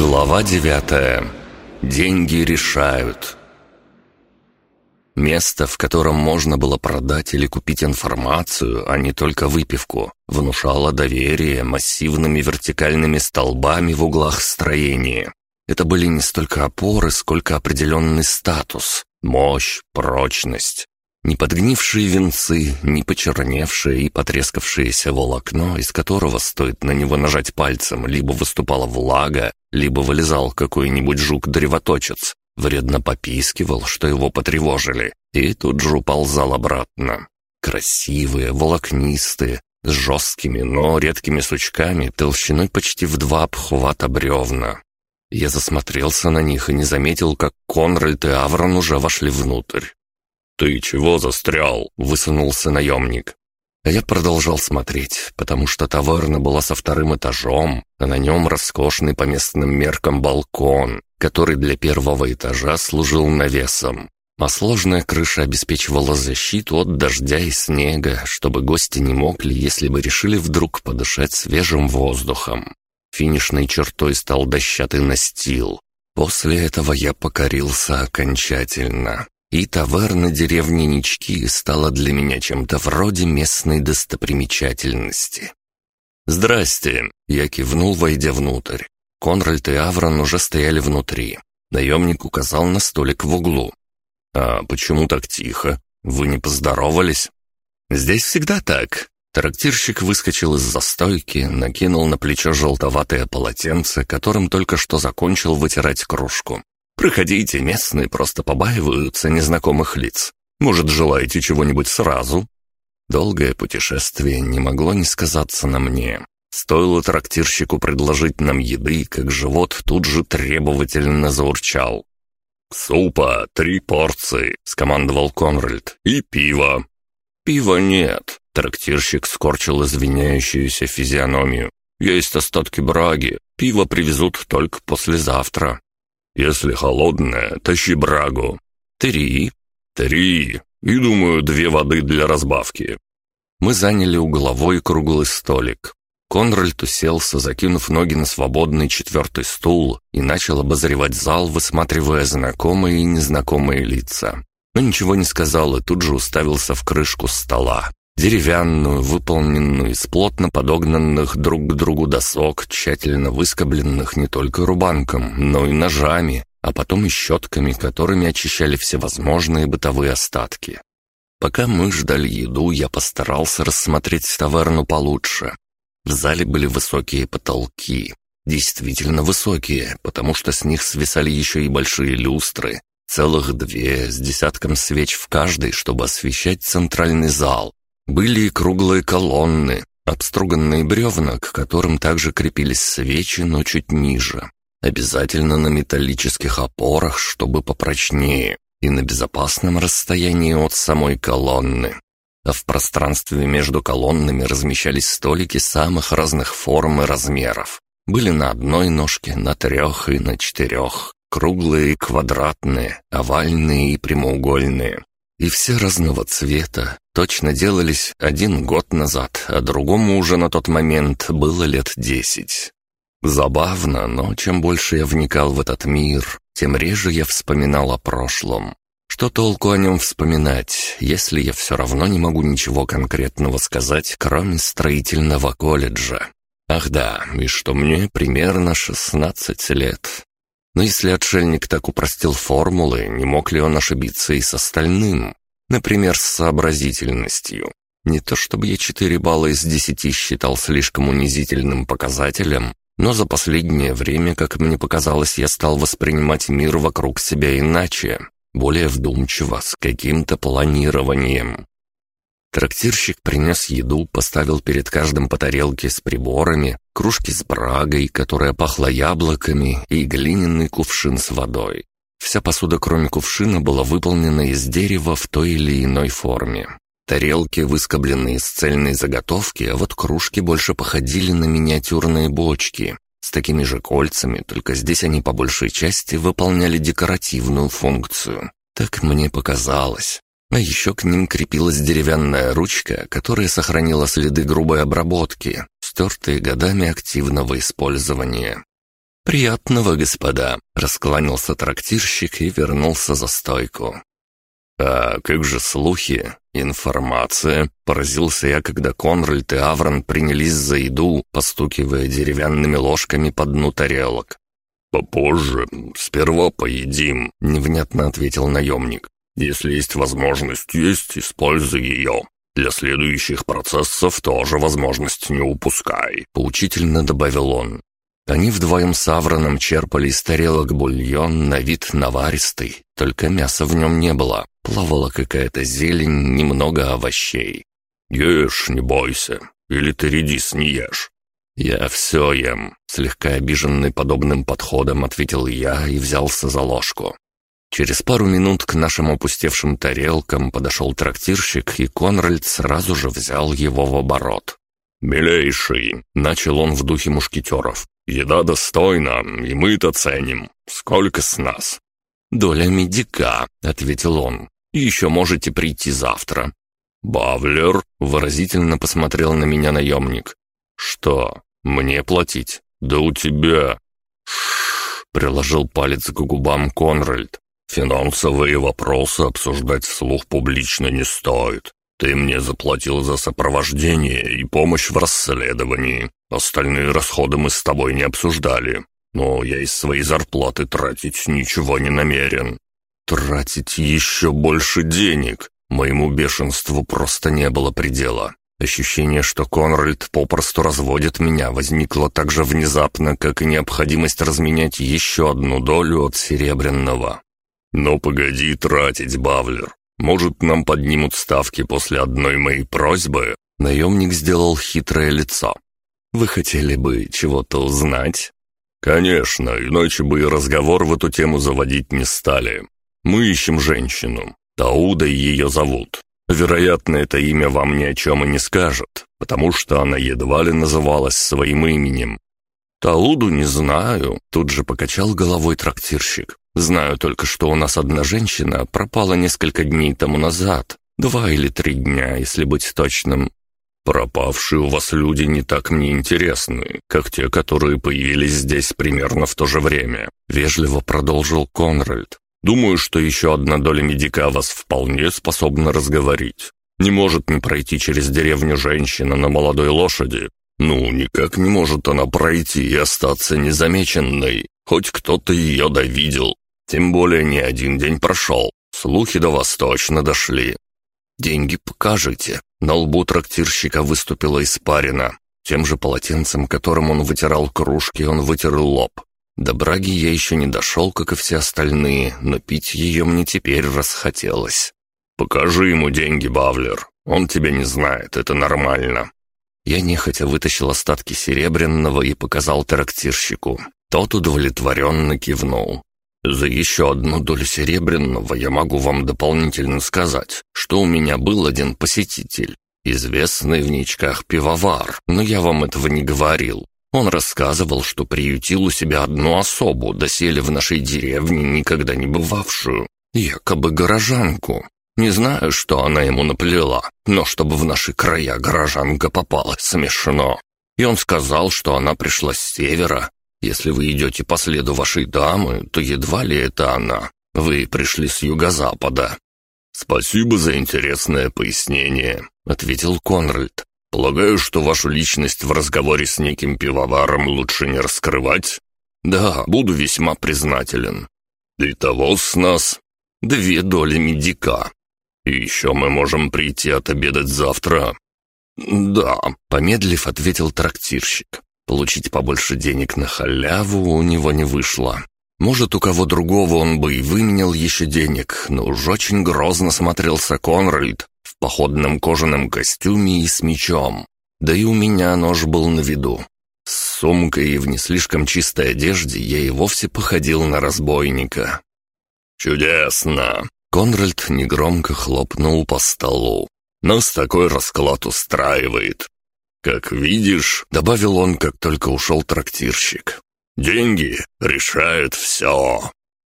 Глава девятая. Деньги решают. Место, в котором можно было продать или купить информацию, а не только выпивку, внушало доверие массивными вертикальными столбами в углах строения. Это были не столько опоры, сколько определенный статус, мощь, прочность. Не подгнившие венцы, не почерневшее и потрескавшееся волокно, из которого, стоит на него нажать пальцем, либо выступала влага, либо вылезал какой-нибудь жук-древоточец, вредно попискивал, что его потревожили, и тут же уползал обратно. Красивые, волокнистые, с жесткими, но редкими сучками, толщиной почти в два обхвата бревна. Я засмотрелся на них и не заметил, как Конральд и Аврон уже вошли внутрь. «Ты чего застрял?» — высунулся наемник. Я продолжал смотреть, потому что таверна была со вторым этажом, а на нем роскошный по местным меркам балкон, который для первого этажа служил навесом. А сложная крыша обеспечивала защиту от дождя и снега, чтобы гости не могли, если бы решили вдруг подышать свежим воздухом. Финишной чертой стал дощатый настил. После этого я покорился окончательно и таверна деревни Нички стала для меня чем-то вроде местной достопримечательности. «Здрасте!» — я кивнул, войдя внутрь. Конральд и Аврон уже стояли внутри. Наемник указал на столик в углу. «А почему так тихо? Вы не поздоровались?» «Здесь всегда так». Трактирщик выскочил из застойки, накинул на плечо желтоватое полотенце, которым только что закончил вытирать кружку. Проходите, местные просто побаиваются незнакомых лиц. Может, желаете чего-нибудь сразу?» Долгое путешествие не могло не сказаться на мне. Стоило трактирщику предложить нам еды, как живот тут же требовательно заурчал. «Супа, три порции», — скомандовал Конральд, — «и пиво». «Пива нет», — трактирщик скорчил извиняющуюся физиономию. «Есть остатки браги, пиво привезут только послезавтра». Если холодная, тащи брагу. Три. Три. И, думаю, две воды для разбавки. Мы заняли угловой круглый столик. Конральд уселся, закинув ноги на свободный четвертый стул, и начал обозревать зал, высматривая знакомые и незнакомые лица. Но ничего не сказал и тут же уставился в крышку стола деревянную, выполненную из плотно подогнанных друг к другу досок, тщательно выскобленных не только рубанком, но и ножами, а потом и щетками, которыми очищали всевозможные бытовые остатки. Пока мы ждали еду, я постарался рассмотреть таверну получше. В зале были высокие потолки. Действительно высокие, потому что с них свисали еще и большие люстры, целых две, с десятком свеч в каждой, чтобы освещать центральный зал, были и круглые колонны, обструганные бревна, к которым также крепились свечи, но чуть ниже. Обязательно на металлических опорах, чтобы попрочнее, и на безопасном расстоянии от самой колонны. А в пространстве между колоннами размещались столики самых разных форм и размеров. Были на одной ножке, на трех и на четырех. Круглые и квадратные, овальные и прямоугольные. И все разного цвета, точно делались один год назад, а другому уже на тот момент было лет десять. Забавно, но чем больше я вникал в этот мир, тем реже я вспоминал о прошлом. Что толку о нем вспоминать, если я все равно не могу ничего конкретного сказать, кроме строительного колледжа? Ах да, и что мне примерно шестнадцать лет. Но если отшельник так упростил формулы, не мог ли он ошибиться и с остальным? Например, с сообразительностью. Не то чтобы я 4 балла из 10 считал слишком унизительным показателем, но за последнее время, как мне показалось, я стал воспринимать мир вокруг себя иначе, более вдумчиво, с каким-то планированием. Трактирщик принес еду, поставил перед каждым по тарелке с приборами, кружки с брагой, которая пахла яблоками, и глиняный кувшин с водой. Вся посуда, кроме кувшина, была выполнена из дерева в той или иной форме. Тарелки, выскобленные из цельной заготовки, а вот кружки больше походили на миниатюрные бочки. С такими же кольцами, только здесь они по большей части выполняли декоративную функцию. Так мне показалось. А еще к ним крепилась деревянная ручка, которая сохранила следы грубой обработки, стертые годами активного использования. «Приятного, господа!» — раскланялся трактирщик и вернулся за стойку. «А как же слухи? Информация?» — поразился я, когда Конральд и Аврон принялись за еду, постукивая деревянными ложками по дну тарелок. «Попозже. Сперва поедим», — невнятно ответил наемник. «Если есть возможность есть, используй ее. Для следующих процессов тоже возможность не упускай», — поучительно добавил он. Они вдвоем с Авроном черпали из тарелок бульон на вид наваристый, только мяса в нем не было. Плавала какая-то зелень, немного овощей. «Ешь, не бойся, или ты редис не ешь». «Я все ем», — слегка обиженный подобным подходом ответил я и взялся за ложку. Через пару минут к нашим опустевшим тарелкам подошел трактирщик, и Конральд сразу же взял его в оборот. «Милейший», — начал он в духе мушкетеров, — «еда достойна, и мы это ценим. Сколько с нас?» «Доля медика», — ответил он, — «и еще можете прийти завтра». «Бавлер», — выразительно посмотрел на меня наемник. «Что, мне платить? Да у тебя...» «Шшш», — приложил палец к губам Конральд. «Финансовые вопросы обсуждать вслух публично не стоит. Ты мне заплатил за сопровождение и помощь в расследовании. Остальные расходы мы с тобой не обсуждали. Но я из своей зарплаты тратить ничего не намерен. Тратить еще больше денег? Моему бешенству просто не было предела. Ощущение, что Конральд попросту разводит меня, возникло так же внезапно, как и необходимость разменять еще одну долю от серебряного. «Ну погоди тратить, Бавлер. Может, нам поднимут ставки после одной моей просьбы?» Наемник сделал хитрое лицо. «Вы хотели бы чего-то узнать?» «Конечно, иначе бы и разговор в эту тему заводить не стали. Мы ищем женщину. Тауда ее зовут. Вероятно, это имя вам ни о чем и не скажет, потому что она едва ли называлась своим именем. Тауду не знаю», — тут же покачал головой трактирщик. Знаю только, что у нас одна женщина пропала несколько дней тому назад. Два или три дня, если быть точным. Пропавшие у вас люди не так мне интересны, как те, которые появились здесь примерно в то же время. Вежливо продолжил Конральд. Думаю, что еще одна доля медика вас вполне способна разговорить. Не может не пройти через деревню женщина на молодой лошади. Ну, никак не может она пройти и остаться незамеченной. Хоть кто-то ее довидел. Тем более не один день прошел. Слухи до вас точно дошли. Деньги покажите. На лбу трактирщика выступила испарина. Тем же полотенцем, которым он вытирал кружки, он вытер лоб. До браги я еще не дошел, как и все остальные, но пить ее мне теперь расхотелось. «Покажи ему деньги, Бавлер. Он тебя не знает, это нормально». Я нехотя вытащил остатки серебряного и показал трактирщику. Тот удовлетворенно кивнул. За еще одну долю серебряного я могу вам дополнительно сказать, что у меня был один посетитель, известный в ничках пивовар, но я вам этого не говорил. Он рассказывал, что приютил у себя одну особу, доселе в нашей деревне никогда не бывавшую, якобы горожанку. Не знаю, что она ему наплела, но чтобы в наши края горожанка попала, смешно. И он сказал, что она пришла с севера, если вы идете по следу вашей дамы, то едва ли это она. Вы пришли с юго-запада». «Спасибо за интересное пояснение», — ответил Конральд. «Полагаю, что вашу личность в разговоре с неким пивоваром лучше не раскрывать?» «Да, буду весьма признателен». «Итого с нас две доли медика. И еще мы можем прийти отобедать завтра». «Да», — помедлив, ответил трактирщик. Получить побольше денег на халяву у него не вышло. Может, у кого другого он бы и выменял еще денег, но уж очень грозно смотрелся Конральд в походном кожаном костюме и с мечом. Да и у меня нож был на виду. С сумкой и в не слишком чистой одежде я и вовсе походил на разбойника. «Чудесно!» Конральд негромко хлопнул по столу. «Нас такой расклад устраивает. «Как видишь», — добавил он, как только ушел трактирщик, — «деньги решают все».